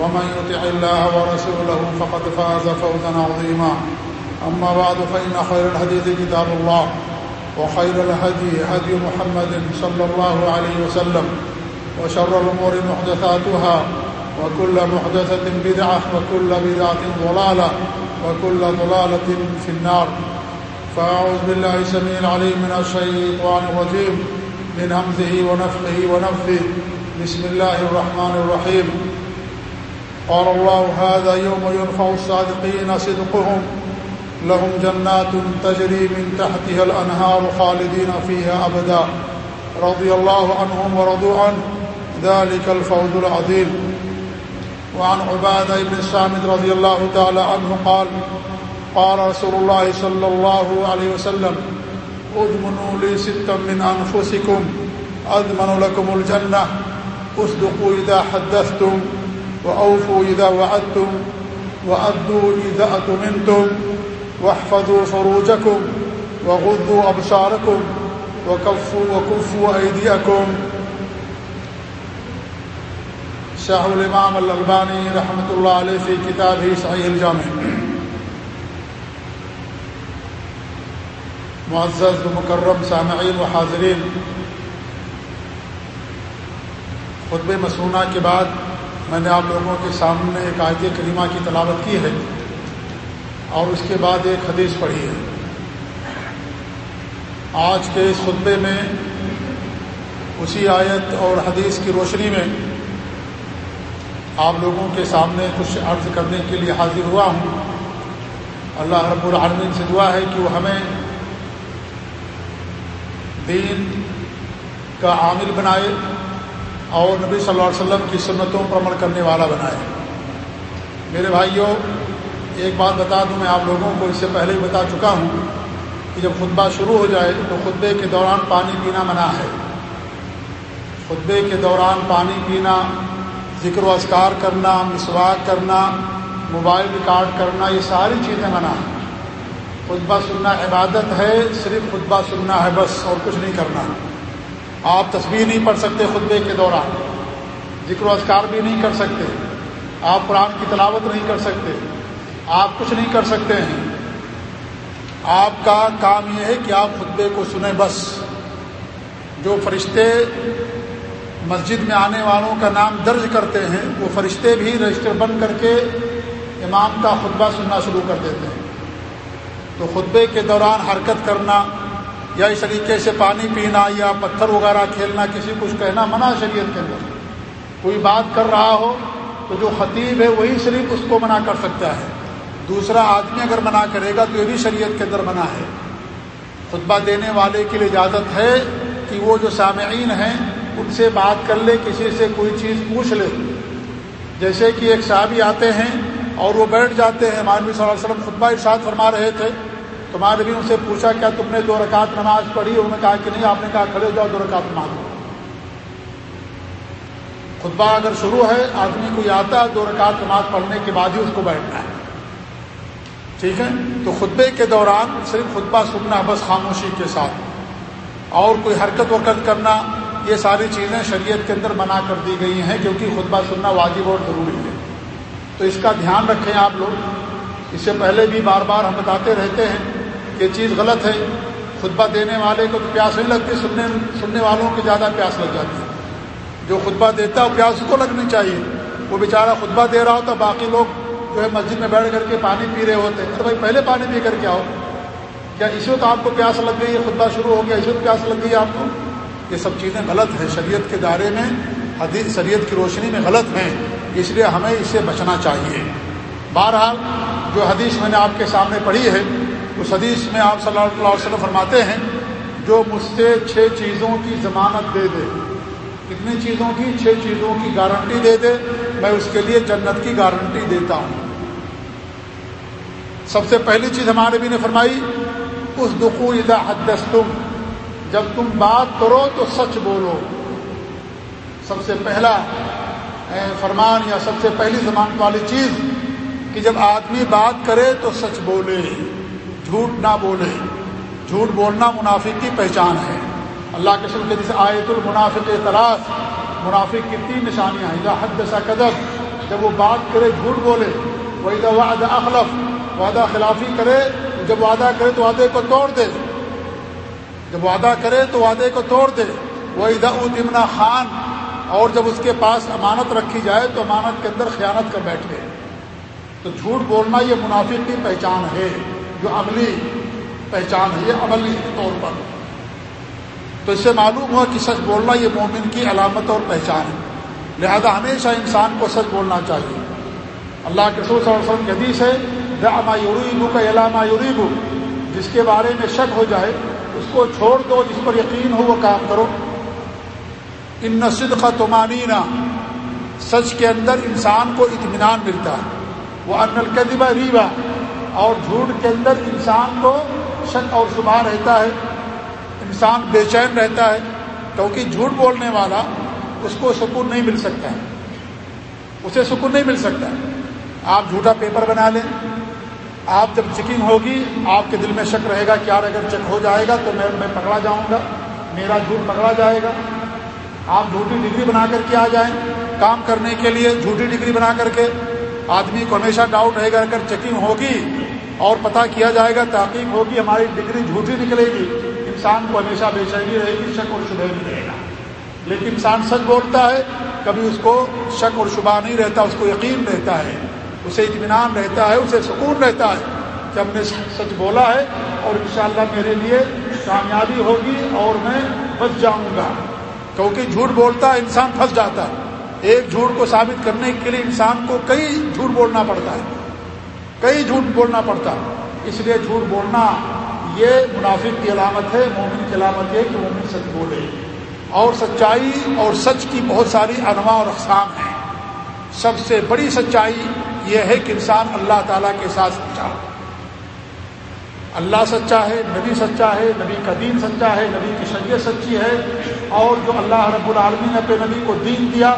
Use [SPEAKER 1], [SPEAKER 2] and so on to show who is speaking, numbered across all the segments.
[SPEAKER 1] ومن يطع الله ورسوله فقد فاز فوزا عظيما. أما بعد، فإن خير الحديث كتاب الله، وخير الهدي هدي محمد صلى الله عليه وسلم، وشر الأمور محدثاتها، وكل محدثة بدعة، وكل بدعة ضلالة، وكل ضلالة في النار. فأعوذ بالله سميع العليم من الشيطان الرجيم، من همزه ونفخه ونفثه. بسم الله الرحمن الرحيم. قال الله هذا يوم ينفع الصادقين صدقهم. لهم جنات تجري من تحتها الأنهار خالدين فيها أبدا. رضي الله عنهم ورضوا عنه. ذلك الفوز العظيم. وعن عبادة بن السامد رضي الله تعالى عنه قال قال رسول الله صلى الله عليه وسلم اضمنوا لي ستا من أنفسكم أضمن لكم الجنة اصدقوا إذا حدثتم. وأوفوا إذا وعدتم وأدوا إذا أتمنتم واحفظوا فروجكم وغضوا أبصاركم وكفوا وكفوا أيديكم. شاہ الامام الالبانی رحمۃ اللہ علیہ فی کتاب ہی صحیح الجامع. معزز و مکرم سامعین و حاضرین خطب مسونہ کے بعد میں نے آپ لوگوں کے سامنے ایک آیت کریمہ کی تلاوت کی ہے اور اس کے بعد ایک حدیث پڑھی ہے۔ آج کے اس خطبے میں اسی آیت اور حدیث کی روشنی میں آپ لوگوں کے سامنے کچھ عرض کرنے کے لیے حاضر ہوا ہوں۔ اللہ رب العالمین سے دعا ہے کہ وہ ہمیں دین کا عامل بنائے۔ اور نبی صلی اللہ علیہ وسلم کی سنتوں پر عمل کرنے والا بنائے میرے بھائیوں، ایک بات بتا دوں، میں آپ لوگوں کو اس سے پہلے ہی بتا چکا ہوں کہ جب خطبہ شروع ہو جائے تو خطبے کے دوران پانی پینا منع ہے۔ خطبے کے دوران پانی پینا، ذکر و اذکار کرنا، مسواک کرنا، موبائل ریکارڈ کرنا، یہ ساری چیزیں منع ہیں۔ خطبہ سننا عبادت ہے، صرف خطبہ سننا ہے بس اور کچھ نہیں کرنا۔ آپ تصویر نہیں پڑھ سکتے خطبے کے دوران، ذکر و اذکار بھی نہیں کر سکتے، آپ قرآن کی تلاوت نہیں کر سکتے، آپ کچھ نہیں کر سکتے ہیں۔ آپ کا کام یہ ہے کہ آپ خطبے کو سنیں بس۔ جو فرشتے مسجد میں آنے والوں کا نام درج کرتے ہیں، وہ فرشتے بھی رجسٹر بند کر کے امام کا خطبہ سننا شروع کر دیتے ہیں۔ تو خطبے کے دوران حرکت کرنا یا اس طریقے سے پانی پینا یا پتھر وغیرہ کھیلنا، کسی کچھ کہنا، منع شریعت کے اندر۔ کوئی بات کر رہا ہو تو جو خطیب ہے وہی صرف اس کو منع کر سکتا ہے۔ دوسرا آدمی اگر منع کرے گا تو یہ بھی شریعت کے اندر منع ہے۔ خطبہ دینے والے کے لیے اجازت ہے کہ وہ جو سامعین ہیں، ان سے بات کر لے، کسی سے کوئی چیز پوچھ لے۔ جیسے کہ ایک صحابی آتے ہیں اور وہ بیٹھ جاتے ہیں۔ مانوی صلی اللہ علیہ وسلم خطبہ ارشاد فرما رہے تھے۔ تو مانوی ان سے پوچھا، کیا تم نے دو رکعت نماز پڑھی؟ انہوں نے کہا کہ نہیں، آپ نے کہا کھڑے ہو جاؤ، دو رکعت نماز خطبہ اگر شروع ہے، آدمی کو آتا ہے، دو رکعت نماز پڑھنے کے بعد ہی اس کو بیٹھنا ہے۔ ٹھیک ہے؟ تو خطبے کے دوران صرف خطبہ سننا، بس خاموشی کے ساتھ۔ اور کوئی حرکت ورکت کرنا، یہ ساری چیزیں شریعت کے اندر منع کر دی گئی ہیں، کیونکہ خطبہ سننا واجب اور ضروری ہے۔ تو اس کا دھیان رکھیں آپ لوگ۔ اس سے پہلے بھی بار بار ہم بتاتے رہتے ہیں کہ چیز غلط ہے۔ خطبہ دینے والے کو تو پیاس نہیں لگتی، سننے سننے والوں کی زیادہ پیاس لگ جاتی ہے۔ جو خطبہ دیتا ہے، وہ پیاس کو لگنی چاہیے۔ وہ بیچارہ خطبہ دے رہا ہوتا، باقی لوگ جو ہے مسجد میں بیٹھ کر کے پانی پی رہے ہوتے۔ ہیں تو بھائی، پہلے پانی پی کر کے آؤ۔ کیا اس وقت آپ کو پیاس لگ گئی ہے خطبہ شروع ہو گیا اس وقت پیاس لگ گئی آپ کو؟ یہ سب چیزیں غلط ہیں۔ شریعت کے دائرے میں، حدیث، شریعت کی روشنی میں غلط ہیں۔ اس لیے ہمیں اس سے بچنا چاہیے۔ بہرحال، جو حدیث میں نے آپ کے سامنے پڑھی ہے اس حدیث میں آپ صلی اللہ علیہ وسلم فرماتے ہیں، جو مجھ سے چھ چیزوں کی ضمانت دے دے۔ کتنی چیزوں کی، چھ چیزوں کی گارنٹی دے دے، میں اس کے لیے جنت کی گارنٹی دیتا ہوں۔ سب سے پہلی چیز ہمارے بھی نے فرمائی اس دکھو ادا حدس تم جب تم بات کرو تو سچ بولو۔ سب سے پہلا فرمان، یا سب سے پہلی زمانت والی چیز، کہ جب آدمی بات کرے تو سچ بولے۔ جھوٹ نہ بولے۔ جھوٹ بولنا منافق کی پہچان ہے۔ اللہ کے سل کے جیسے آیت المنافق تلاش منافق کی تین نشانیاں ہیں۔ حد سا قدب جب وہ بات کرے، جھوٹ بولے وہی وعدہ اخلف، وعدہ خلافی کرے، جب وعدہ کرے تو وعدے کو توڑ دے۔ جب وعدہ کرے تو وعدے کو توڑ دے۔ وہ ادمنا خان، اور جب اس کے پاس امانت رکھی جائے تو امانت کے اندر خیانت کر بیٹھے۔ تو جھوٹ بولنا یہ منافق کی پہچان ہے۔ جو عملی پہچان ہے، یہ عملی طور پر۔ تو اس سے معلوم ہوا کہ سچ بولنا یہ مومن کی علامت اور پہچان ہے۔ لہذا ہمیشہ انسان کو سچ بولنا چاہیے۔ اللہ کے صلی اللہ علیہ وسلم کی حدیث ہے دعما یوریبو کا علامہ یوریبو جس کے بارے میں شک ہو جائے، اس کو چھوڑ دو، جس پر یقین ہو، وہ کام کرو۔ ان نصد کا تمانینہ سچ کے اندر انسان کو اطمینان ملتا ہے۔ وہ ان القدبہ ریبا اور جھوٹ کے اندر انسان کو شک اور شبہ رہتا ہے، انسان بے چین رہتا ہے، کیونکہ جھوٹ بولنے والا اس کو سکون نہیں مل سکتا ہے۔ اسے سکون نہیں مل سکتا۔ آپ جھوٹا پیپر بنا لیں۔ آپ جب چیکنگ ہوگی، آپ کے دل میں شک رہے گا کہ یار اگر چیک ہو جائے گا تو میں میں پکڑا جاؤں گا، میرا جھوٹ پکڑا جائے گا۔ آپ جھوٹی ڈگری بنا کر کے آ جائیں۔ کام کرنے کے لیے جھوٹی ڈگری بنا کر کے۔ آدمی کو ہمیشہ ڈاؤٹ رہے گا، اگر چیکنگ ہوگی اور پتہ کیا جائے گا، تحقیق ہوگی، ہماری ڈگری جھوٹی نکلے گی۔ انسان کو ہمیشہ بے چینی رہے گی، شک اور شبہ بھی رہے گا۔ لیکن انسان سچ بولتا ہے، کبھی اس کو شک اور شبہ نہیں رہتا، اس کو یقین رہتا ہے، اسے اطمینان رہتا ہے، اسے سکون رہتا ہے کہ ہم نے سچ بولا ہے اور انشاءاللہ میرے لیے کامیابی ہوگی اور میں بچ جاؤں گا۔ کیونکہ جھوٹ بولتا ہے، انسان پھنس جاتا ہے۔ ایک جھوٹ کو ثابت کرنے کے لیے انسان کو کئی جھوٹ بولنا پڑتا ہے۔ کئی جھوٹ بولنا پڑتا اس لیے جھوٹ بولنا یہ منافق کی علامت ہے، مومن کی علامت ہے کہ مومن سچ بولے۔ اور سچائی اور سچ کی بہت ساری انواع اور اقسام ہیں۔ سب سے بڑی سچائی یہ ہے کہ انسان اللہ تعالیٰ کے ساتھ سچا ہو۔ اللہ سچا ہے، نبی سچا ہے، نبی کا دین سچا ہے، نبی کی شریعت سچی ہے۔ اور جو اللہ رب العالمین نے اپنے نبی کو دین دیا،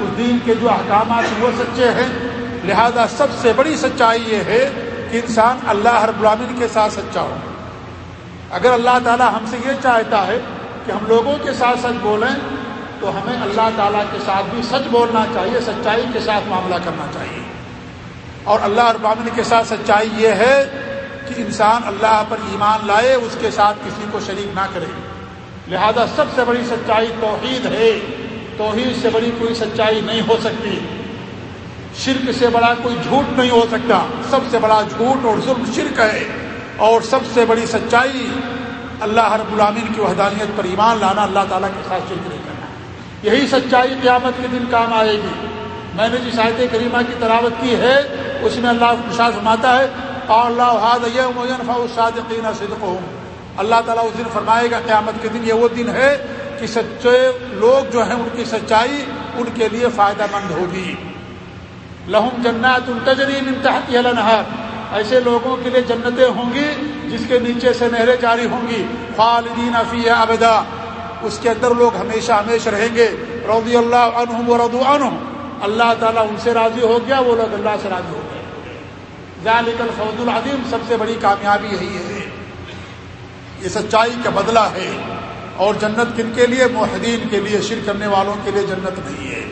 [SPEAKER 1] اس دین کے جو احکامات وہ سچے ہیں لہذا سب سے بڑی سچائی یہ ہے کہ انسان اللہ رب العالمین کے ساتھ سچا ہو۔ اگر اللہ تعالیٰ ہم سے یہ چاہتا ہے کہ ہم لوگوں کے ساتھ سچ بولیں، تو ہمیں اللہ تعالیٰ کے ساتھ بھی سچ بولنا چاہیے، سچائی کے ساتھ معاملہ کرنا چاہیے۔ اور اللہ ابامن کے ساتھ سچائی یہ ہے کہ انسان اللہ پر ایمان لائے، اس کے ساتھ کسی کو شریک نہ کرے۔ لہذا سب سے بڑی سچائی توحید ہے۔ توحید سے بڑی کوئی سچائی نہیں ہو سکتی۔ شرک سے بڑا کوئی جھوٹ نہیں ہو سکتا۔ سب سے بڑا جھوٹ اور ظلم شرک ہے۔ اور سب سے بڑی سچائی اللہ رب العامین کی وحدانیت پر ایمان لانا اللہ تعالیٰ کے ساتھ شرک نہیں کرنا۔ یہی سچائی قیامت کے دن کام آئے گی۔ میں نے جس آیت کریمہ کی تلاوت کی ہے، اس میں اللہ خوشاس فرماتا ہے اور اللہ صادقین صدق اللہ تعالیٰ اس دن فرمائے گا، قیامت کے دن یہ وہ دن ہے کہ سچے لوگ جو ہیں، ان کی سچائی ان کے لیے فائدہ مند ہوگی۔ لہم جنات التجرین انتہتی النہار ایسے لوگوں کے لیے جنتیں ہوں گی جس کے نیچے سے نہریں جاری ہوں گی۔ خالدین فی ابدا۔ اس کے اندر لوگ ہمیشہ ہمیشہ رہیں گے۔ رضی اللہ عنہم و ردو عنہم۔ اللہ تعالیٰ ان سے راضی ہو گیا، وہ لوگ اللہ سے راضی ہو گئے۔ ذالک الفوز العظیم۔ سب سے بڑی کامیابی یہی ہے۔ یہ سچائی کا بدلہ ہے۔ اور جنت کن کے لیے؟ معاہدین کے لیے شر کرنے والوں کے لیے جنت نہیں ہے۔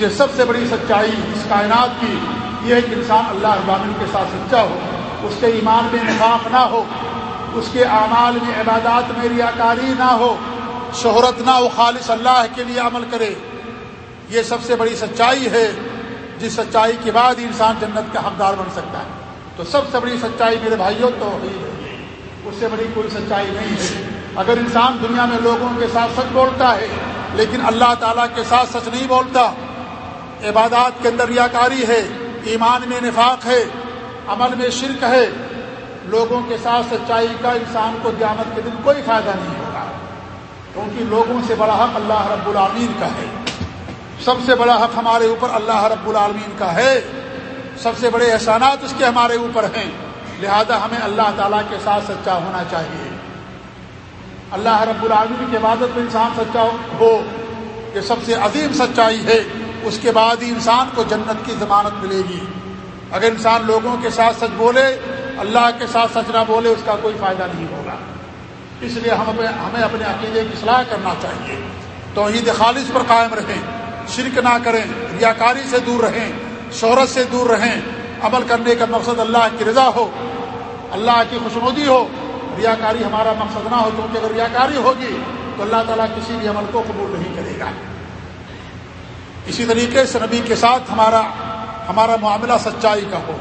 [SPEAKER 1] یہ سب سے بڑی سچائی اس کائنات کی یہ ہے کہ انسان اللہ ابامن کے ساتھ سچا ہو، اس کے ایمان میں نفاق نہ ہو، اس کے اعمال میں عبادات میں ریاکاری نہ ہو، شہرت نہ ہو، خالص اللہ کے لیے عمل کرے۔ یہ سب سے بڑی سچائی ہے، جس سچائی کے بعد ہی انسان جنت کا حقدار بن سکتا ہے۔ تو سب سے بڑی سچائی میرے بھائیوں تو اس سے بڑی کوئی سچائی نہیں ہے۔ اگر انسان دنیا میں لوگوں کے ساتھ سچ بولتا ہے، لیکن اللہ تعالیٰ کے ساتھ سچ نہیں بولتا عبادات کے اندر ریاکاری ہے، ایمان میں نفاق ہے، عمل میں شرک ہے، لوگوں کے ساتھ سچائی کا انسان کو قیامت کے دن کوئی فائدہ نہیں ہوگا۔ کیونکہ لوگوں سے بڑا حق اللہ رب العالمین کا ہے۔ سب سے بڑا حق ہمارے اوپر اللہ رب العالمین کا ہے۔ سب سے بڑے احسانات اس کے ہمارے اوپر ہیں۔ لہذا ہمیں اللہ تعالیٰ کے ساتھ سچا ہونا چاہیے۔ اللہ رب العالمین کی عبادت میں انسان سچا ہو یہ سب سے عظیم سچائی ہے۔ اس کے بعد ہی انسان کو جنت کی ضمانت ملے گی۔ اگر انسان لوگوں کے ساتھ سچ بولے، اللہ کے ساتھ سچ نہ بولے، اس کا کوئی فائدہ نہیں ہوگا۔ اس لیے ہم ہمیں اپنے عقیدے کی صلاح کرنا چاہیے۔ توحید خالص پر قائم رہیں، شرک نہ کریں، ریاکاری سے دور رہیں، شہرت سے دور رہیں۔ عمل کرنے کا مقصد اللہ کی رضا ہو، اللہ کی خوشنودی ہو۔ ریاکاری ہمارا مقصد نہ ہو کیونکہ اگر ریاکاری ہوگی تو اللہ تعالیٰ کسی بھی عمل کو قبول نہیں کرے گا۔ اسی طریقے سے نبی کے ساتھ ہمارا ہمارا معاملہ سچائی کا ہو۔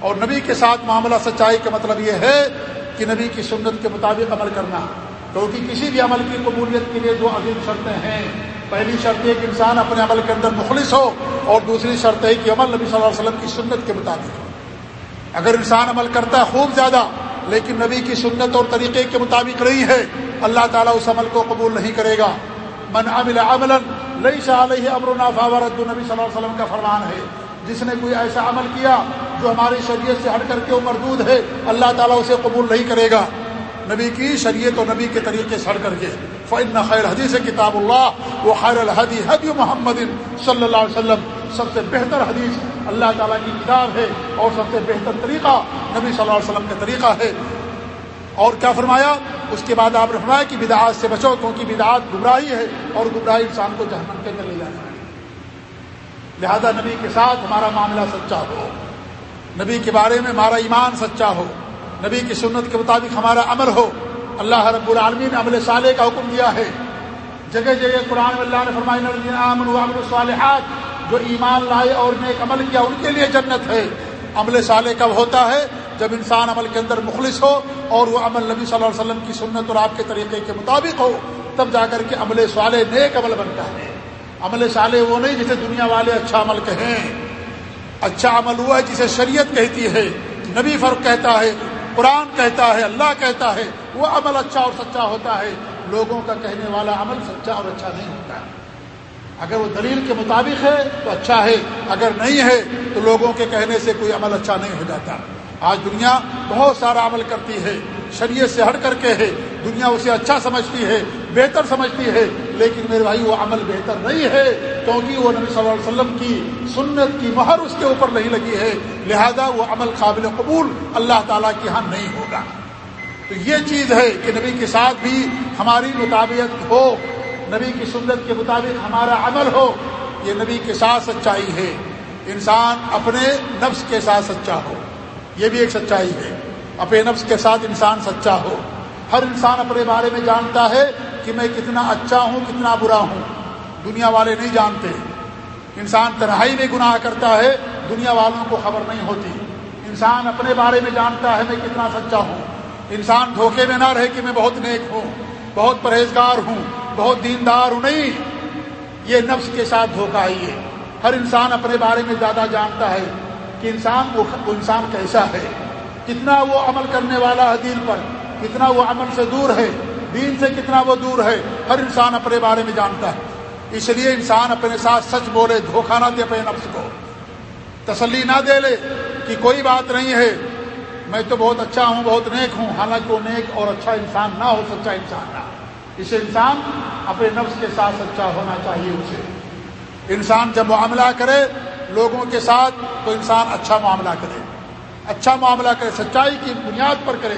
[SPEAKER 1] اور نبی کے ساتھ معاملہ سچائی کا مطلب یہ ہے کہ نبی کی سنت کے مطابق عمل کرنا۔ کیونکہ کسی بھی عمل کی قبولیت کے لیے دو عظیم شرطیں ہیں۔ پہلی شرط ہے کہ انسان اپنے عمل کے اندر مخلص ہو اور دوسری شرط ہے کہ عمل نبی صلی اللہ علیہ وسلم کی سنت کے مطابق ہو۔ اگر انسان عمل کرتا ہے خوب زیادہ لیکن نبی کی سنت اور طریقے کے مطابق نہیں ہے، اللہ تعالیٰ اس عمل کو قبول نہیں کرے گا۔ من عمل عملا ليس عليه امرنا فورد نبی صلی اللہ علیہ وسلم کا فرمان ہے، جس نے کوئی ایسا عمل کیا جو ہماری شریعت سے ہٹ کر کے وہ مردود ہے، اللہ تعالیٰ اسے قبول نہیں کرے گا۔ نبی کی شریعت اور نبی کے طریقے سے ہٹ کر کے۔ فن خیر حدیث کتاب اللہ وہ خیر الحدی حدی محمد صلی اللہ علیہ وسلم۔ سب سے بہتر حدیث اللہ تعالیٰ کی کتاب ہے اور سب سے بہتر طریقہ نبی صلی اللہ علیہ وسلم کا طریقہ ہے۔ اور کیا فرمایا؟ اس کے بعد آپ نے فرمایا کہ بدعات سے بچو، کیونکہ بدعات گمراہی ہے اور گمراہی انسان کو جہنم کے اندر لے جانا ہے۔ لہذا نبی کے ساتھ ہمارا معاملہ سچا ہو۔ نبی کے بارے میں ہمارا ایمان سچا ہو۔ نبی کی سنت کے مطابق ہمارا عمل ہو۔ اللہ رب العالمین نے عمل صالح کا حکم دیا ہے۔ جگہ جگہ قرآن اللہ نے فرمائی امن الصالحات جو ایمان لائے اور نیک عمل کیا، ان کے لیے جنت ہے۔ عمل صالح کب ہوتا ہے؟ جب انسان عمل کے اندر مخلص ہو اور وہ عمل نبی صلی اللہ علیہ وسلم کی سنت اور آپ کے طریقے کے مطابق ہو، تب جا کر کے عمل صالح نیک عمل بنتا ہے۔ عمل صالح وہ نہیں جسے دنیا والے اچھا عمل کہیں۔ اچھا عمل ہوا ہے جسے شریعت کہتی ہے، نبی فرق کہتا ہے، قرآن کہتا ہے، اللہ کہتا ہے۔ وہ عمل اچھا اور سچا ہوتا ہے۔ لوگوں کا کہنے والا عمل سچا اور اچھا نہیں ہوتا۔ اگر وہ دلیل کے مطابق ہے تو اچھا ہے، اگر نہیں ہے تو لوگوں کے کہنے سے کوئی عمل اچھا نہیں ہو جاتا۔ آج دنیا بہت سارا عمل کرتی ہے، شریعت سے ہٹ کر کے ہے، دنیا اسے اچھا سمجھتی ہے، بہتر سمجھتی ہے، لیکن میرے بھائی، وہ عمل بہتر نہیں ہے، کیونکہ وہ نبی صلی اللہ علیہ وسلم کی سنت کی مہر اس کے اوپر نہیں لگی ہے، لہذا وہ عمل قابل قبول اللہ تعالیٰ کی ہاں نہیں ہوگا۔ تو یہ چیز ہے کہ نبی کے ساتھ بھی ہماری مطابقت ہو، نبی کی سنت کے مطابق ہمارا عمل ہو، یہ نبی کے ساتھ سچائی ہے۔ انسان اپنے نفس کے ساتھ سچا ہو۔ یہ بھی ایک سچائی ہے۔ اپنے نفس کے ساتھ انسان سچا ہو۔ ہر انسان اپنے بارے میں جانتا ہے کہ میں کتنا اچھا ہوں، کتنا برا ہوں۔ دنیا والے نہیں جانتے۔ انسان تنہائی میں گناہ کرتا ہے، دنیا والوں کو خبر نہیں ہوتی۔ انسان اپنے بارے میں جانتا ہے میں کتنا سچا ہوں۔ انسان دھوکے میں نہ رہے کہ میں بہت نیک ہوں، بہت پرہیزگار ہوں، بہت دیندار ہوں۔ نہیں، یہ نفس کے ساتھ دھوکہ ہی ہے۔ ہر انسان اپنے بارے میں زیادہ جانتا ہے۔ کہ انسان وہ انسان کیسا ہے؟ کتنا وہ عمل کرنے والا ہے دین پر، کتنا وہ عمل سے دور ہے؟ دین سے کتنا وہ دور ہے؟ ہر انسان اپنے بارے میں جانتا ہے۔ اس لیے انسان اپنے ساتھ سچ بولے، دھوکہ نہ دے اپنے نفس کو۔ تسلی نہ دے لے کہ کوئی بات نہیں ہے۔ میں تو بہت اچھا ہوں، بہت نیک ہوں، حالانکہ وہ نیک اور اچھا انسان نہ ہو، سچا انسان نہ۔ اسے انسان اپنے نفس کے ساتھ سچا ہونا چاہیے، اسے۔ انسان جب معاملہ کرے لوگوں کے ساتھ تو انسان اچھا معاملہ کرے۔ اچھا معاملہ کرے، سچائی کی بنیاد پر کرے۔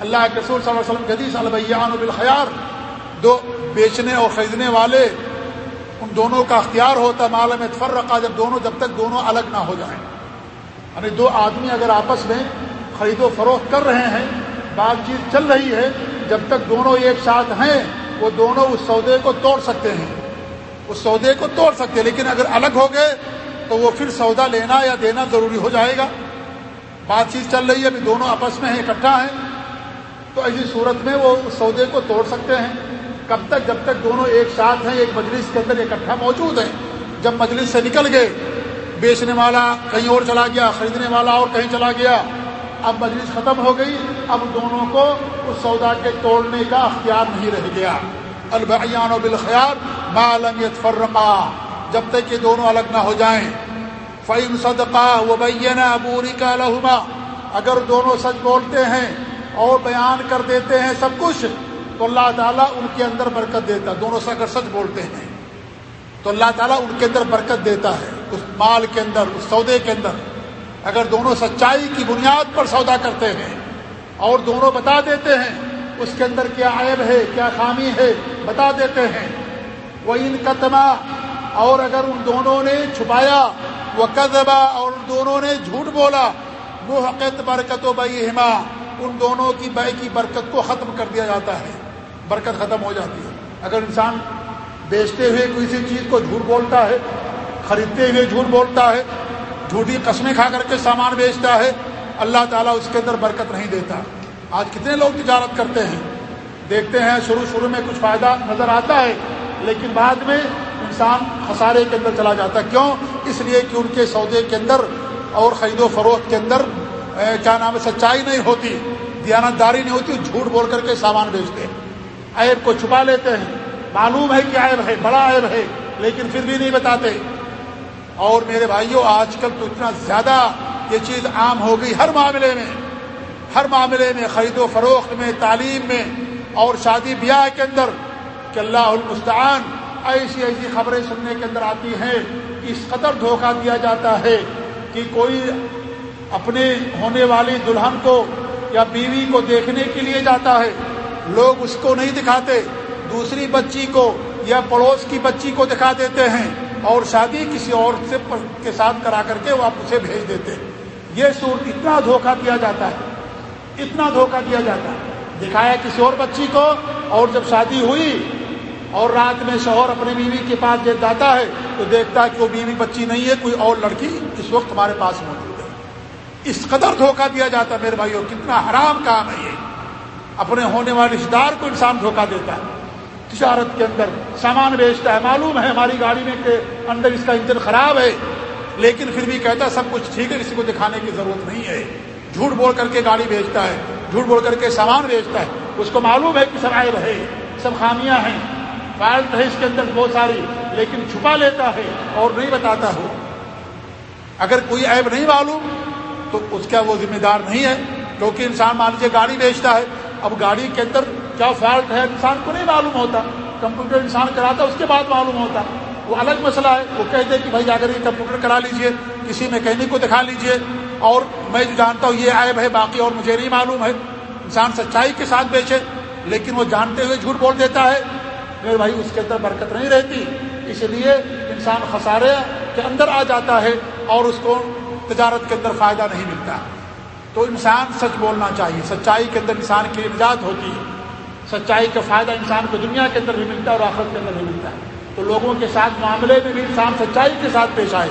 [SPEAKER 1] اللہ کے رسول صلی اللہ علیہ وسلم حدیث البیان بالخیار۔ دو، بیچنے اور خریدنے والے، ان دونوں کا اختیار ہوتا مال میں فرقہ جب دونوں، جب تک دونوں الگ نہ ہو جائیں۔ یعنی دو آدمی اگر آپس میں خرید و فروخت کر رہے ہیں، بات چیت چل رہی ہے، جب تک دونوں ایک ساتھ ہیں، وہ دونوں اس سودے کو توڑ سکتے ہیں۔ اس سودے کو توڑ سکتے ہیں، لیکن اگر الگ ہو گئے تو وہ پھر سودا لینا یا دینا ضروری ہو جائے گا۔ بات چیت چل رہی ہے، ابھی دونوں آپس میں ہیں، اکٹھا ہیں۔ تو ایسی صورت میں وہ اس سودے کو توڑ سکتے ہیں۔ کب تک؟ جب تک دونوں ایک ساتھ ہیں، ایک مجلس کے اندر اکٹھا موجود ہیں۔ جب مجلس سے نکل گئے، بیچنے والا کہیں اور چلا گیا، خریدنے والا اور کہیں چلا گیا۔ اب مجلس ختم ہو گئی۔ اب دونوں کو اس سودا کے توڑنے کا اختیار نہیں رہ گیا۔ البیان و بالخیار معلوم فرقا جب تک یہ دونوں الگ نہ ہو جائیں۔ فعم صدقہ وہ بینا کا لہما اگر دونوں سچ بولتے ہیں اور بیان کر دیتے ہیں سب کچھ، تو اللہ تعالیٰ ان کے اندر برکت دیتا دونوں سے اگر سچ بولتے ہیں، تو اللہ تعالیٰ ان کے اندر برکت دیتا ہے۔ اس مال کے اندر، اس سودے کے اندر۔ اگر دونوں سچائی کی بنیاد پر سودا کرتے ہیں اور دونوں بتا دیتے ہیں، اس کے اندر کیا عیب ہے، کیا خامی ہے، بتا دیتے ہیں۔ وہ ان قتما اور اگر ان دونوں نے چھپایا، وہ قدبہ اور ان دونوں نے جھوٹ بولا وہ حقت برکت و بئی ان دونوں کی بے کی برکت کو ختم کر دیا جاتا ہے۔ برکت ختم ہو جاتی ہے۔ اگر انسان بیچتے ہوئے کسی چیز کو جھوٹ بولتا ہے، خریدتے ہوئے جھوٹ بولتا ہے، جھوٹی قسمیں کھا کر کے سامان بیچتا ہے، اللہ تعالیٰ اس کے اندر برکت نہیں دیتا۔ آج کتنے لوگ تجارت کرتے ہیں؟ دیکھتے ہیں شروع شروع میں کچھ فائدہ نظر آتا ہے، لیکن بعد میں انسان خسارے کے اندر چلا جاتا ہے۔ کیوں؟ اس لیے کہ ان کے سودے کے اندر اور خرید و فروخت کے اندر کیا نام ہے، سچائی نہیں ہوتی دیانت داری نہیں ہوتی، جھوٹ بول کر کے سامان بیچتے ہیں۔ عیب کو چھپا لیتے ہیں۔ معلوم ہے کہ عیب ہے، بڑا عیب ہے، لیکن پھر بھی نہیں بتاتے۔ اور میرے بھائیوں آج کل تو اتنا زیادہ یہ چیز عام ہو گئی ہر معاملے میں۔ ہر معاملے میں، خرید و فروخت میں، تعلیم میں اور شادی بیاہ کے اندر کہ اللہ المستعان ایسی ایسی خبریں سننے کے اندر آتی ہیں، اس قدر دھوکہ دیا جاتا ہے کہ کوئی اپنے ہونے والی دلہن کو یا بیوی کو دیکھنے کے لیے جاتا ہے۔ لوگ اس کو نہیں دکھاتے، دوسری بچی کو یا پڑوس کی بچی کو دکھا دیتے ہیں اور شادی کسی اور سے کے ساتھ کرا کر کے وہ آپ اسے بھیج دیتے ہیں۔ یہ صورت اتنا دھوکہ دیا جاتا ہے، اتنا دھوکہ دیا جاتا ہے۔ دکھایا کسی اور بچی کو اور جب شادی ہوئی اور رات میں شوہر اپنی بیوی کے پاس جب جاتا ہے تو دیکھتا ہے کہ وہ بیوی بچی نہیں ہے، کوئی اور لڑکی اس وقت ہمارے پاس موجود ہے۔ اس قدر دھوکہ دیا جاتا ہے، میرے بھائیوں کتنا حرام کام ہے یہ۔ اپنے ہونے والے رشتے دار کو انسان دھوکہ دیتا ہے۔ تجارت کے اندر سامان بیچتا ہے، معلوم ہے ہماری گاڑی میں کہ اندر اس کا انجن خراب ہے، لیکن پھر بھی کہتا ہے سب کچھ ٹھیک ہے، کسی کو دکھانے کی ضرورت نہیں ہے۔ جھوٹ بول کر کے گاڑی بیچتا ہے، جھوٹ بول کر کے سامان بیچتا ہے۔ اس کو معلوم ہے کہ سب عائب ہے سب خامیاں ہیں۔ فالٹ ہے اس کے اندر بہت ساری، لیکن چھپا لیتا ہے اور نہیں بتاتا ہو۔ اگر کوئی عیب نہیں معلوم، تو اس کا وہ ذمہ دار نہیں ہے، کیونکہ انسان مان لیجیے گاڑی بیچتا ہے۔ اب گاڑی کے اندر کیا فالٹ ہے، انسان کو نہیں معلوم ہوتا۔ کمپیوٹر انسان کراتا، اس کے بعد معلوم ہوتا۔ وہ الگ مسئلہ ہے، وہ کہتے کہ بھائی اگر یہ کمپیوٹر کرا لیجیے کسی میکینک کو دکھا لیجیے اور میں جو جانتا ہوں، یہ عیب ہے، باقی اور مجھے نہیں معلوم ہے۔ انسان سچائی کے ساتھ بیچے، لیکن وہ جانتے ہوئے جھوٹ بول دیتا ہے۔ میرے بھائی، اس کے اندر برکت نہیں رہتی۔ اس لیے انسان خسارے کے اندر آ جاتا ہے اور اس کو تجارت کے اندر فائدہ نہیں ملتا۔ تو انسان سچ بولنا چاہیے۔ سچائی کے اندر انسان کی نجات ہوتی ہے۔ سچائی کا فائدہ انسان کو دنیا کے اندر بھی ملتا ہے اور آخرت کے اندر بھی ملتا ہے۔ تو لوگوں کے ساتھ معاملے میں بھی انسان سچائی کے ساتھ پیش آئے۔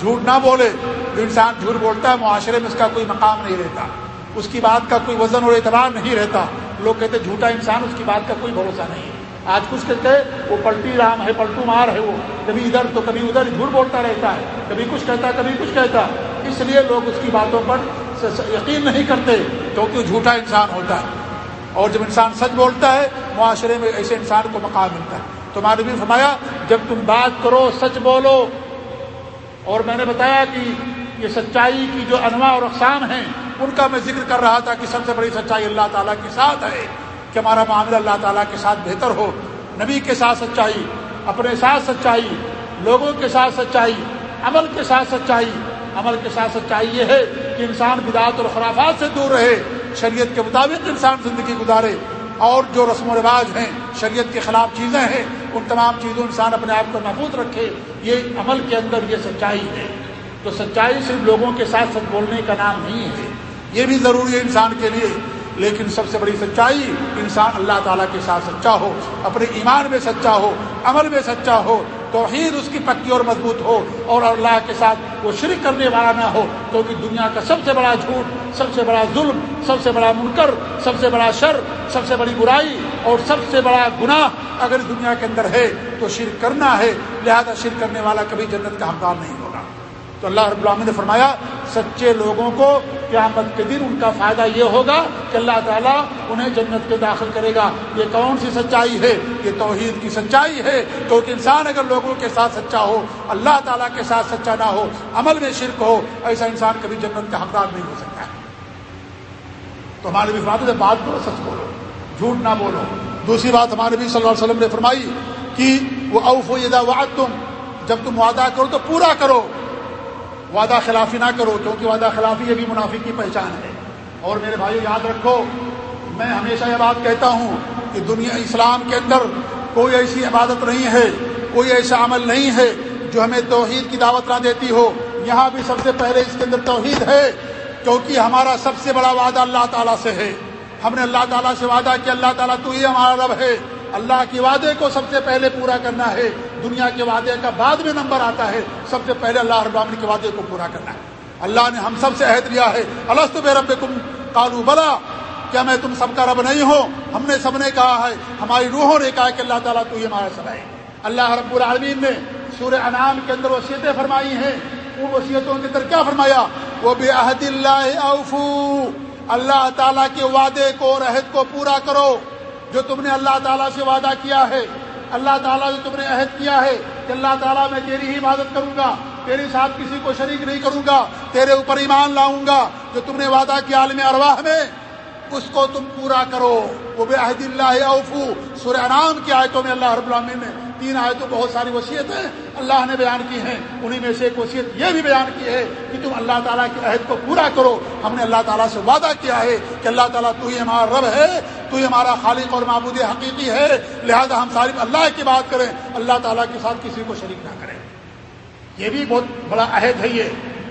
[SPEAKER 1] جھوٹ نہ بولے۔ جو انسان جھوٹ بولتا ہے، معاشرے میں اس کا کوئی مقام نہیں رہتا۔ اس کی بات کا کوئی وزن اور اعتبار نہیں رہتا۔ لوگ کہتے جھوٹا انسان، اس کی بات کا کوئی بھروسہ نہیں۔ ہے آج کچھ کہتے ہیں، وہ پلٹی رام ہے، پلٹو مار ہے وہ۔ کبھی ادھر تو کبھی ادھر جھوٹ بولتا رہتا ہے۔ کبھی کچھ کہتا ہے کبھی کچھ کہتا۔ ہے اس لیے لوگ اس کی باتوں پر یقین نہیں کرتے، کیونکہ وہ جھوٹا انسان ہوتا ہے۔ اور جب انسان سچ بولتا ہے، معاشرے میں ایسے انسان کو مقام ملتا ہے۔ تمہارے بھی فرمایا، جب تم بات کرو، سچ بولو۔ اور میں نے بتایا کہ یہ سچائی کی جو انواع اور اقسام ہیں، ان کا میں ذکر کر رہا تھا کہ سب سے بڑی سچائی اللہ تعالیٰ کے ساتھ ہے۔ کہ ہمارا معاملہ اللہ تعالیٰ کے ساتھ بہتر ہو، نبی کے ساتھ سچائی، اپنے ساتھ سچائی، لوگوں کے ساتھ سچائی، عمل کے ساتھ سچائی۔ عمل کے ساتھ سچائی یہ ہے کہ انسان بدعت اور خرافات سے دور رہے، شریعت کے مطابق انسان زندگی گزارے۔ اور جو رسم و رواج ہیں، شریعت کے خلاف چیزیں ہیں، ان تمام چیزوں انسان اپنے آپ کو محفوظ رکھے، یہ عمل کے اندر یہ سچائی ہے۔ تو سچائی صرف لوگوں کے ساتھ سچ بولنے کا نام نہیں ہے۔ یہ بھی ضروری ہے انسان کے لیے۔ لیکن سب سے بڑی سچائی، انسان اللہ تعالیٰ کے ساتھ سچا ہو، اپنے ایمان میں سچا ہو، عمل میں سچا ہو، توحید اس کی پکی اور مضبوط ہو، اور اللہ کے ساتھ وہ شرک کرنے والا نہ ہو، کیونکہ دنیا کا سب سے بڑا جھوٹ، سب سے بڑا ظلم، سب سے بڑا منکر، سب سے بڑا شر، سب سے بڑی برائی اور سب سے بڑا گناہ اگر دنیا کے اندر ہے تو شرک کرنا ہے، لہذا شرک کرنے والا کبھی جنت کا حقدار نہیں ہوگا۔ تو اللہ رب العالمین نے فرمایا سچے لوگوں کو قیامت کے دن ان کا فائدہ یہ ہوگا کہ اللہ تعالیٰ انہیں جنت کے داخل کرے گا۔ یہ کون سی سچائی ہے؟ یہ توحید کی سچائی ہے۔ کیونکہ انسان اگر لوگوں کے ساتھ سچا ہو، اللہ تعالیٰ کے ساتھ سچا نہ ہو، عمل میں شرک ہو، ایسا انسان کبھی جنت کا حقدار نہیں ہو سکتا ہے۔ تو ہمارے بھی سے بات کرو سچ بولو، جھوٹ نہ بولو۔ دوسری بات ہمارے بھی صلی اللہ علیہ وسلم نے فرمائی کہ وہ اوف وعد تم جب تم وعدہ کرو تو پورا کرو۔ وعدہ خلافی نہ کرو کیونکہ وعدہ خلافی یہ بھی منافع کی پہچان ہے۔ اور میرے بھائی یاد رکھو، میں ہمیشہ یہ بات کہتا ہوں کہ دنیا اسلام کے اندر کوئی ایسی عبادت نہیں ہے، کوئی ایسا عمل نہیں ہے جو ہمیں توحید کی دعوت نہ دیتی ہو۔ یہاں بھی سب سے پہلے اس کے اندر توحید ہے، کیونکہ ہمارا سب سے بڑا وعدہ اللہ تعالیٰ سے ہے۔ ہم نے اللہ تعالیٰ سے وعدہ کہ اللہ تعالیٰ تو ہی ہمارا رب ہے۔ اللہ کے وعدے کو سب سے پہلے پورا کرنا ہے۔ دنیا کے وعدے کا بعد میں نمبر آتا ہے۔ سب سے پہلے اللہ رب العالمین کے وعدے کو پورا کرنا ہے۔ اللہ نے ہم سب سے عہد لیا ہے۔ السط بے رب کالو بلا، کیا میں تم سب کا رب نہیں ہوں؟ ہم نے سب نے کہا ہے، ہماری روحوں نے کہا کہ اللہ تعالیٰ تو یہ ہمارا سب ہے۔ اللہ رب العالمین نے سورہ انعام کے اندر وصیتیں فرمائی ہیں۔ ان وصیتوں کے اندر کیا فرمایا؟ وہ بے عہد اللہ اوفو۔ اللہ تعالیٰ کے وعدے کو اور عہد کو پورا کرو۔ جو تم نے اللہ تعالیٰ سے وعدہ کیا ہے، اللہ تعالیٰ سے تم نے عہد کیا ہے کہ اللہ تعالیٰ میں تیری ہی عبادت کروں گا، تیرے ساتھ کسی کو شریک نہیں کروں گا، تیرے اوپر ایمان لاؤں گا۔ جو تم نے وعدہ کیا عالم ارواح میں، اس کو تم پورا کرو۔ وہ بے عہد اللہ اوفو، سورہ نام کی آیتوں میں اللہ رب العالمین نے تین آیتوں بہت ساری وصیتیں اللہ نے بیان کی ہیں۔ انہی میں سے ایک وصیت یہ بھی بیان کی ہے کہ تم اللہ تعالیٰ کے عہد کو پورا کرو۔ ہم نے اللہ تعالیٰ سے وعدہ کیا ہے کہ اللہ تعالیٰ تو ہی ہمارا رب ہے، تو ہی ہمارا خالق اور معبود حقیقی ہے۔ لہذا ہم صارف اللہ کی بات کریں، اللہ تعالیٰ کے ساتھ کسی کو شریک نہ کریں۔ یہ بھی بہت بڑا عہد ہے یہ،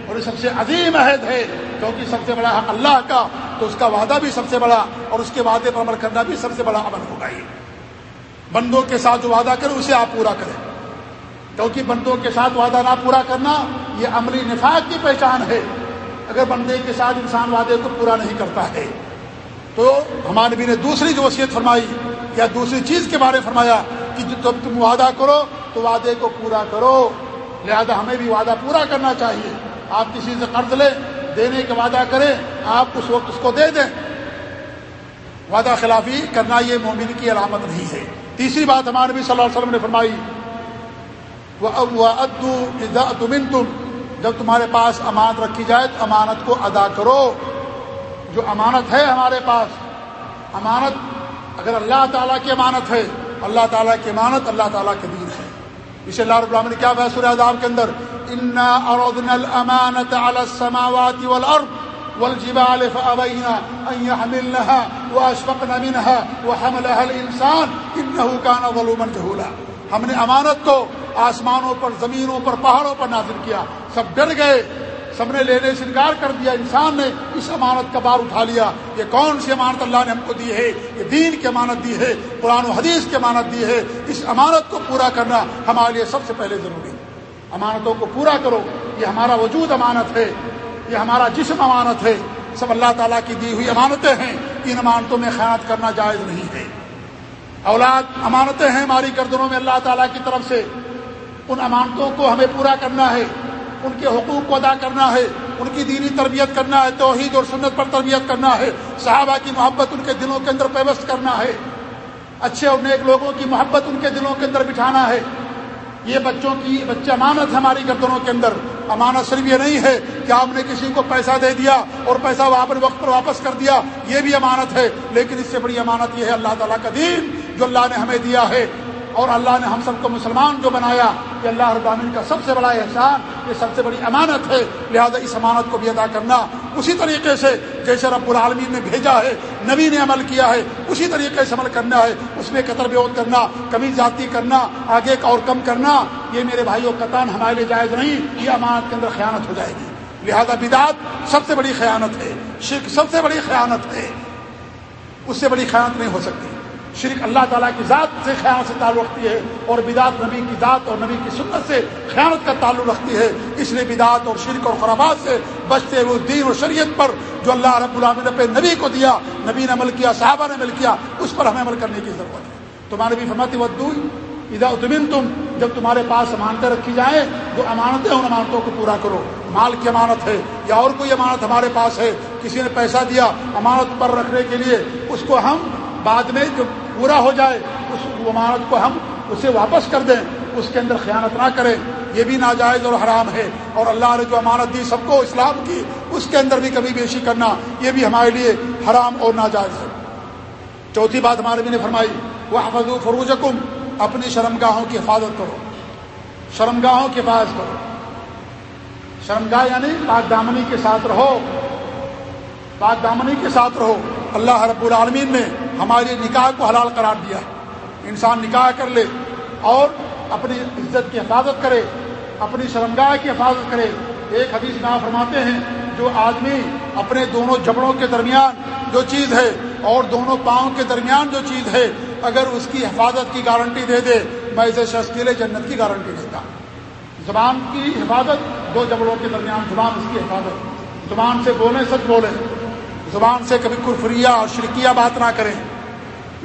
[SPEAKER 1] اور یہ سب سے عظیم عہد ہے۔ کیونکہ سب سے بڑا حق اللہ کا، تو اس کا وعدہ بھی سب سے بڑا اور اس کے وعدے پر عمل کرنا بھی سب سے بڑا عمل ہوگا یہ۔ بندوں کے ساتھ جو وعدہ کرے اسے آپ پورا کریں۔ کیونکہ بندوں کے ساتھ وعدہ نہ پورا کرنا یہ عملی نفاق کی پہچان ہے۔ اگر بندے کے ساتھ انسان وعدے کو پورا نہیں کرتا ہے، تو ہمارے بھی نے دوسری جو وصیت فرمائی یا دوسری چیز کے بارے میں فرمایا کہ جب تم وعدہ کرو تو وعدے کو پورا کرو۔ لہذا ہمیں بھی وعدہ پورا کرنا چاہیے۔ آپ کسی سے قرض لیں، دینے کا وعدہ کریں، آپ اس وقت اس کو دے دیں۔ وعدہ خلافی کرنا یہ مومن کی علامت نہیں ہے۔ تیسری بات ہمارے نبی صلی اللہ علیہ وسلم نے فرمائی وہ ادو تم جب تمہارے پاس امانت رکھی جائے تو امانت کو ادا کرو۔ جو امانت ہے ہمارے پاس، امانت اگر اللہ تعالیٰ کی امانت ہے، اللہ تعالیٰ کی امانت، اللہ تعالیٰ کے دین ہے۔ اسے اللہ رب نے کیا فیصلہ اعظام کے اندر؟ انا الامانت على السماوات والارض والجبال فأبينا أن يحملنها وأشفقن منها وحملها الإنسان إنه كان ظلوما جهولا۔ ہم نے امانت کو آسمانوں پر، زمینوں پر، پہاڑوں پر نازل کیا۔ سب ڈر گئے۔ سب نے لینے سے انکار کر دیا۔ انسان نے اس امانت کا بار اٹھا لیا۔ یہ کون سی امانت اللہ نے ہم کو دی ہے؟ یہ دین کی امانت دی ہے۔ قرآن و حدیث کی امانت دی ہے۔ اس امانت کو پورا کرنا ہمارے لیے سب سے پہلے ضروری۔ امانتوں کو پورا کرو۔ یہ ہمارا وجود امانت ہے۔ یہ ہمارا جسم امانت ہے۔ سب اللہ تعالیٰ کی دی ہوئی امانتیں ہیں۔ ان امانتوں میں خیانت کرنا جائز نہیں ہے۔ اولاد، امانتیں ہیں ہماری گردنوں میں اللہ تعالیٰ کی طرف سے۔ ان امانتوں کو ہمیں پورا کرنا ہے۔ ان کے حقوق کو ادا کرنا ہے۔ ان کی دینی تربیت کرنا ہے۔ توحید اور سنت پر تربیت کرنا ہے۔ صحابہ کی محبت ان کے دلوں کے اندر پیوست کرنا ہے۔ اچھے اور نیک لوگوں کی محبت ان کے دلوں کے اندر بٹھانا ہے۔ یہ بچوں کی بچے امانت ہماری گردنوں کے اندر۔ امانت صرف یہ نہیں ہے کہ آپ نے کسی کو پیسہ دے دیا اور پیسہ اپنے وقت پر واپس کر دیا، یہ بھی امانت ہے۔ لیکن اس سے بڑی امانت یہ ہے اللہ تعالیٰ کا دین، جو اللہ نے ہمیں دیا ہے۔ اور اللہ نے ہم سب کو مسلمان جو بنایا کہ اللہ ابامین کا سب سے بڑا احسان، یہ سب سے بڑی امانت ہے۔ لہذا اس امانت کو بھی ادا کرنا اسی طریقے سے جیسے رب العالمین نے بھیجا ہے، نبی نے عمل کیا ہے، اسی طریقے سے عمل کرنا ہے۔ اس میں قطر بیوت کرنا، کمی ذاتی کرنا، آگے کا اور کم کرنا، یہ میرے بھائیوں قطان ہمارے لیے جائز نہیں، یہ امانت کے اندر خیانت ہو جائے گی۔ لہذا بدعت سب سے بڑی خیانت ہے، شرک سب سے بڑی خیانت ہے۔ اس سے بڑی خیانت نہیں ہو سکتی۔ شرک اللہ تعالیٰ کی ذات سے خیانت سے تعلق رکھتی ہے اور بدعت نبی کی ذات اور نبی کی سنت سے خیانت کا تعلق رکھتی ہے۔ اس لیے بدعت اور شرک اور خرابات سے بچتے ہوئے دین اور شریعت پر جو اللہ رب العالمین نے نبی کو دیا، نبی نے عمل کیا، صحابہ نے عمل کیا، اس پر ہمیں عمل کرنے کی ضرورت ہے۔ تمہارے بھی فرماتی ودو ادا ادمن تم جب تمہارے پاس امانتیں رکھی جائیں جو امانتیں ان امانتوں کو پورا کرو۔ مال کی امانت ہے یا اور کوئی امانت ہمارے پاس ہے، کسی نے پیسہ دیا امانت پر رکھنے کے لیے، اس کو ہم بعد میں جو پورا ہو جائے، اس امانت کو ہم اسے واپس کر دیں، اس کے اندر خیانت نہ کریں۔ یہ بھی ناجائز اور حرام ہے۔ اور اللہ نے جو امانت دی، سب کو اسلام کی، اس کے اندر بھی کبھی بیشی کرنا، یہ بھی ہمارے لیے حرام اور ناجائز ہے۔ چوتھی بات ہمارے بھی نے فرمائی وہ حفظ فروج اپنی شرمگاہوں کی حفاظت کرو۔ شرمگاہوں کی حفاظت کرو۔ شرمگاہ یعنی پاک دامنی کے ساتھ رہو۔ پاک دامنی کے ساتھ رہو۔ اللہ رب العالمین نے ہماری نکاح کو حلال قرار دیا۔ انسان نکاح کر لے اور اپنی عزت کی حفاظت کرے، اپنی شرمگاہ کی حفاظت کرے۔ ایک حدیث میں فرماتے ہیں، جو آدمی اپنے دونوں جبڑوں کے درمیان جو چیز ہے اور دونوں پاؤں کے درمیان جو چیز ہے، اگر اس کی حفاظت کی گارنٹی دے دے، میں اسے شخص کے لیے جنت کی گارنٹی دیتا۔ زبان کی حفاظت دو جبڑوں کے درمیان، زبان اس کی حفاظت۔ زبان سے بولیں، سچ بولیں۔ زبان سے کبھی کرفریا اور شرکیہ بات نہ کریں۔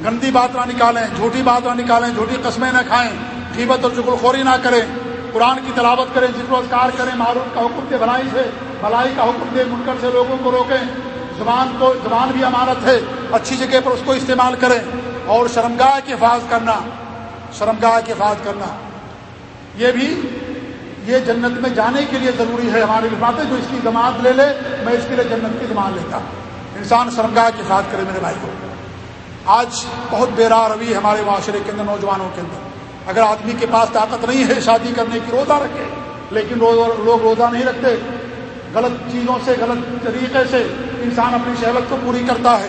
[SPEAKER 1] گندی بات نہ نکالیں، جھوٹی بات نہ نکالیں، جھوٹی قسمیں نہ کھائیں قیمت اور چکل خوری نہ کریں۔ قرآن کی تلاوت کریں ذکر اذکار کریں، معروف کا حکم دے، بھلائی سے، بھلائی کا حکم دے، منکر سے لوگوں کو روکیں۔ زبان کو، زبان بھی امانت ہے، اچھی جگہ پر اس کو استعمال کریں۔ اور شرمگاہ کی حفاظت کرنا، شرمگاہ کی حفاظت کرنا۔ یہ بھی، یہ جنت میں جانے کے لیے ضروری ہے۔ ہمارے لفاظ جو اس کی ضمانت لے لے، میں اس کے لیے جنت کی ضمانت لیتا ہوں۔ انسان شرمگاہ کی حفاظت کرے میرے بھائی کو۔ آج بہت بیرا روی ہے ہمارے معاشرے کے اندر، نوجوانوں کے اندر۔ اگر آدمی کے پاس طاقت نہیں ہے شادی کرنے کی، روزہ رکھے، لیکن لوگ روزہ نہیں رکھتے، غلط چیزوں سے، غلط طریقے سے انسان اپنی شہوت کو پوری کرتا ہے۔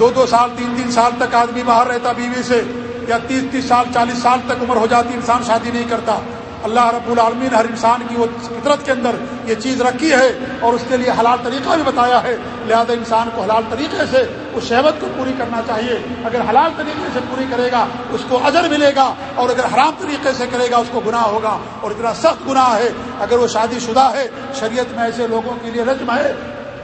[SPEAKER 1] دو دو سال، تین تین سال تک آدمی باہر رہتا بیوی سے، یا تیس تیس سال، چالیس سال تک عمر ہو جاتی انسان شادی نہیں کرتا۔ اللہ رب العالمین نے ہر انسان کی وہ فطرت کے اندر یہ چیز رکھی ہے اور اس کے لیے حلال طریقہ بھی بتایا ہے۔ لہذا انسان کو حلال طریقے سے اس شہوت کو پوری کرنا چاہیے۔ اگر حلال طریقے سے پوری کرے گا، اس کو اجر ملے گا اور اگر حرام طریقے سے کرے گا، اس کو گناہ ہوگا اور اتنا سخت گناہ ہے۔ اگر وہ شادی شدہ ہے، شریعت میں ایسے لوگوں کے لیے رجم ہے،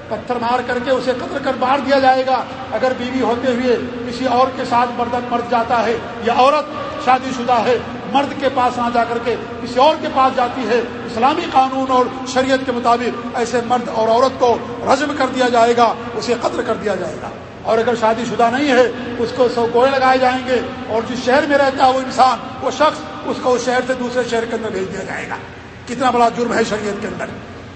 [SPEAKER 1] پتھر مار کر کے اسے قتل کر مار دیا جائے گا۔ اگر بیوی ہوتے ہوئے کسی اور کے ساتھ مردن مرد جاتا ہے یا عورت شادی شدہ ہے مرد کے پاس نہ جا کر کے کسی اور کے پاس جاتی ہے، اسلامی قانون اور شریعت کے مطابق ایسے مرد اور عورت کو رجم کر دیا جائے گا، اسے قتل کر دیا جائے گا۔ اور اگر شادی شدہ نہیں ہے، اس کو سو گوئے لگائے جائیں گے اور جس شہر میں رہتا ہے وہ انسان، وہ شخص، اس کو اس شہر سے دوسرے شہر کے اندر بھیج دیا جائے گا۔ کتنا بڑا جرم ہے شریعت کے اندر۔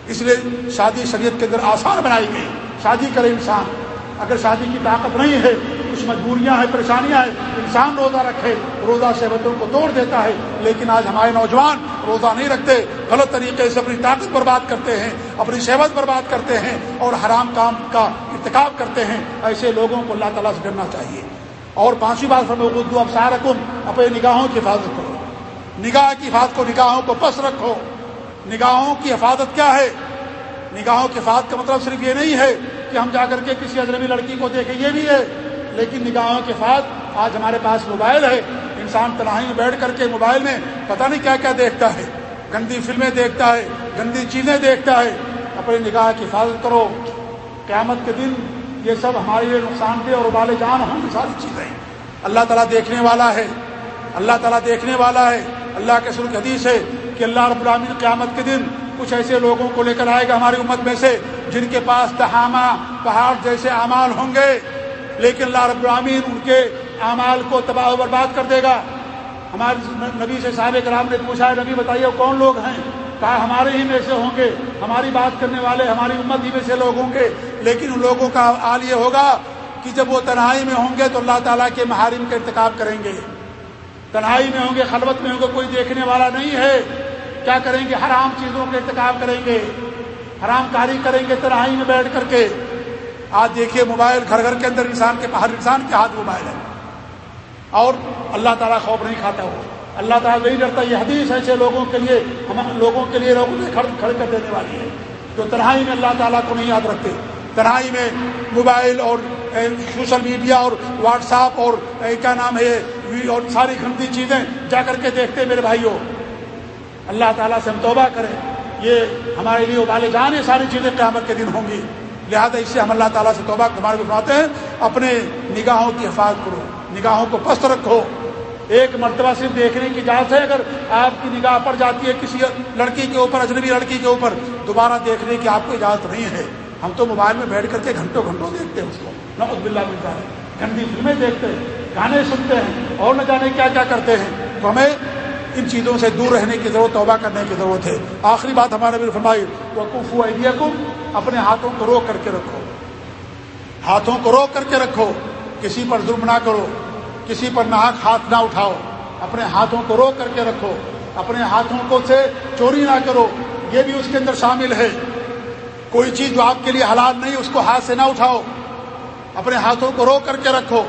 [SPEAKER 1] اس لیے شادی شریعت کے اندر آسان بنائی گئی۔ شادی کرے انسان۔ اگر شادی کی طاقت نہیں ہے، کچھ مجبوریاں ہیں، پریشانیاں ہیں، انسان روزہ رکھے، روزہ شہبتوں کو توڑ دیتا ہے، لیکن آج ہمارے نوجوان روزہ نہیں رکھتے، غلط طریقے سے اپنی طاقت برباد کرتے ہیں، اپنی شہبت برباد کرتے ہیں اور حرام کام کا ارتکاب کرتے ہیں۔ ایسے لوگوں کو اللہ تعالیٰ سے ڈرنا چاہیے۔ اور پانچویں بات فرمو اردو افسار اپنے نگاہوں کی حفاظت کرو۔ نگاہ کی حفاظت کو نگاہوں کو پس رکھو۔ نگاہوں کی حفاظت کیا ہے؟ نگاہوں کی حفاظت کا مطلب صرف یہ نہیں ہے کہ ہم جا کر کے کسی اجنبی لڑکی کو دیکھیں، یہ بھی ہے۔ لیکن نگاہوں کے حفاظت آج ہمارے پاس موبائل ہے۔ انسان تنہائی میں بیٹھ کر کے موبائل میں پتہ نہیں کیا کیا دیکھتا ہے۔ گندی فلمیں دیکھتا ہے، گندی چیزیں دیکھتا ہے۔ اپنی نگاہ کی حفاظت کرو۔ قیامت کے دن یہ سب ہمارے لیے نقصان دہ اور ابال جان ہوں گی ساری چیزیں۔ اللہ تعالیٰ دیکھنے والا ہے۔ اللہ تعالیٰ دیکھنے والا ہے۔ اللہ کے سر حدیث ہے کہ اللہ رب العالمین قیامت کے دن کچھ ایسے لوگوں کو لے کر آئے گا ہماری امت میں سے جن کے پاس تہامہ پہاڑ جیسے اعمال ہوں گے۔ لیکن اللہ رب العالمین ان کے اعمال کو تباہ و برباد کر دے گا۔ ہمارے نبی سے صاحب کرام نے پوچھا ہے نبی، بتائیے کون لوگ ہیں؟ کہا، ہمارے ہی میں سے ہوں گے۔ ہماری بات کرنے والے، ہماری امت ہی میں سے لوگ ہوں گے۔ لیکن ان لوگوں کا حال یہ ہوگا کہ جب وہ تنہائی میں ہوں گے تو اللہ تعالیٰ کے محارم کا ارتکاب کریں گے۔ تنہائی میں ہوں گے، خلوت میں ہوں گے، کوئی دیکھنے والا نہیں ہے۔ کیا کریں گے؟ حرام چیزوں کا ارتکاب کریں گے۔ حرام کاری کریں گے تنہائی میں بیٹھ کر کے۔ آج دیکھیے موبائل گھر گھر کے اندر انسان کے ہر انسان کے ہاتھ موبائل ہے اور اللہ تعالیٰ خوف نہیں کھاتا ہو اللہ تعالیٰ نہیں ڈرتا، یہ حدیث ایسے لوگوں کے لیے، ہم لوگوں کے لیے لوگوں میں کھڑے کر دینے والی ہے۔ جو تنہائی میں اللہ تعالیٰ کو نہیں یاد رکھتے تنہائی میں موبائل اور سوشل میڈیا اور واٹس ایپ اور کیا نام ہے اور ساری گندی چیزیں جا کر کے دیکھتے میرے بھائیوں اللہ تعالیٰ سے ہم توبہ کریں۔ یہ ہمارے لیے ابالے جان یہ ساری چیزیں قیامت کے دن ہوں گی۔ لہذا اس سے ہم اللہ تعالیٰ سے توبہ تمہارے کو ہیں، اپنے نگاہوں کی حفاظت کرو، نگاہوں کو پست رکھو۔ ایک مرتبہ صرف دیکھنے کی اجازت ہے، اگر آپ کی نگاہ پڑ جاتی ہے کسی لڑکی کے اوپر، اجنبی لڑکی کے اوپر، دوبارہ دیکھنے کی آپ کو اجازت نہیں ہے۔ ہم تو موبائل میں بیٹھ کر کے گھنٹوں گھنٹوں دیکھتے ہیں اس کو۔ نقد بلّہ ملتا ہے گندی فلمیں دیکھتے ہیں، گانے سنتے ہیں، اور نہ جانے کیا کیا کرتے ہیں۔ تو ہمیں ان چیزوں سے دور رہنے کی ضرورت، توبہ کرنے کی ضرورت ہے۔ آخری بات ہمارے بھی فرمائی وقوف ایڈیا کو اپنے ہاتھوں کو روک کر کے رکھو۔ ہاتھوں کو روک کر کے رکھو۔ کسی پر ظلم نہ کرو۔ کسی پر ناک ہاتھ نہ اٹھاؤ۔ اپنے ہاتھوں کو روک کر کے رکھو۔ اپنے ہاتھوں کو سے چوری نہ کرو۔ یہ بھی اس کے اندر شامل ہے۔ کوئی چیز جو آپ کے لیے حلال نہیں، اس کو ہاتھ سے نہ اٹھاؤ۔ اپنے ہاتھوں کو روک کر کے رکھو۔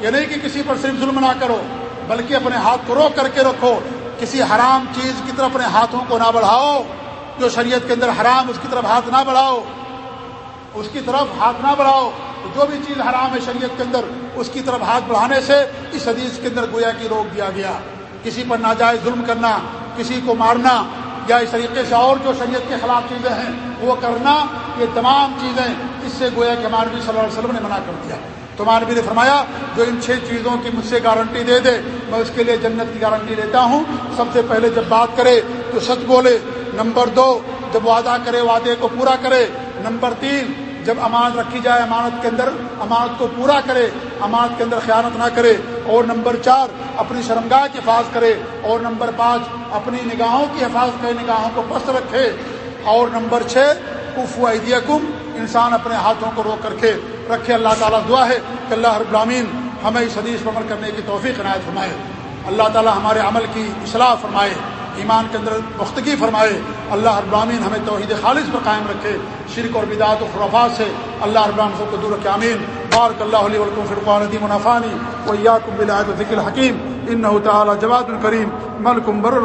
[SPEAKER 1] یہ نہیں کہ کسی پر صرف ظلم نہ کرو، بلکہ اپنے ہاتھ کو روک کر کے رکھو۔ کسی حرام چیز کی طرف اپنے ہاتھوں کو نہ بڑھاؤ، جو شریعت کے اندر حرام اس کی طرف ہاتھ نہ بڑھاؤ، اس کی طرف ہاتھ نہ بڑھاؤ جو بھی چیز حرام ہے شریعت کے اندر اس کی طرف ہاتھ بڑھانے سے اس حدیث کے اندر گویا کی روک دیا گیا۔ کسی پر ناجائز ظلم کرنا، کسی کو مارنا یا اس طریقے سے اور جو شریعت کے خلاف چیزیں ہیں وہ کرنا، یہ تمام چیزیں اس سے گویا کہ ہمارے صلی اللہ علیہ وسلم نے منع کر دیا۔ تو مانوی نے فرمایا، جو ان چھ چیزوں کی مجھ سے گارنٹی دے دے، میں اس کے لیے جنت کی گارنٹی لیتا ہوں۔ سب سے پہلے جب بات کرے تو سچ بولے۔ نمبر دو، جب وعدہ کرے، وعدے کو پورا کرے۔ نمبر تین، جب امانت رکھی جائے امانت کے اندر، امانت کو پورا کرے، امانت کے اندر خیانت نہ کرے۔ اور نمبر چار، اپنی شرمگاہ کی حفاظت کرے۔ اور نمبر پانچ، اپنی نگاہوں کی حفاظت کرے، نگاہوں کو پست رکھے۔ اور نمبر چھ کف کم انسان اپنے ہاتھوں کو روک کر کے۔ رکھے اللہ تعالیٰ دعا ہے کہ اللہ ہر غلامین ہمیں اس حدیث پر عمل کرنے کی توفیق عنایت فرمائے۔ اللہ تعالیٰ ہمارے عمل کی اصلاح فرمائے، ایمان کے اندر پختگی فرمائے۔ اللہ ابراہین ہمیں توحید خالص پر قائم رکھے۔ شرک اور بدعت و خرافات سے اللہ ابراہین سب کو دور رکھے بارک اللہ علیہ ولکم فرقان دی منافانی و یا بلاد ذکر حکیم ان تعالیٰ جواد الکریم ملکم بر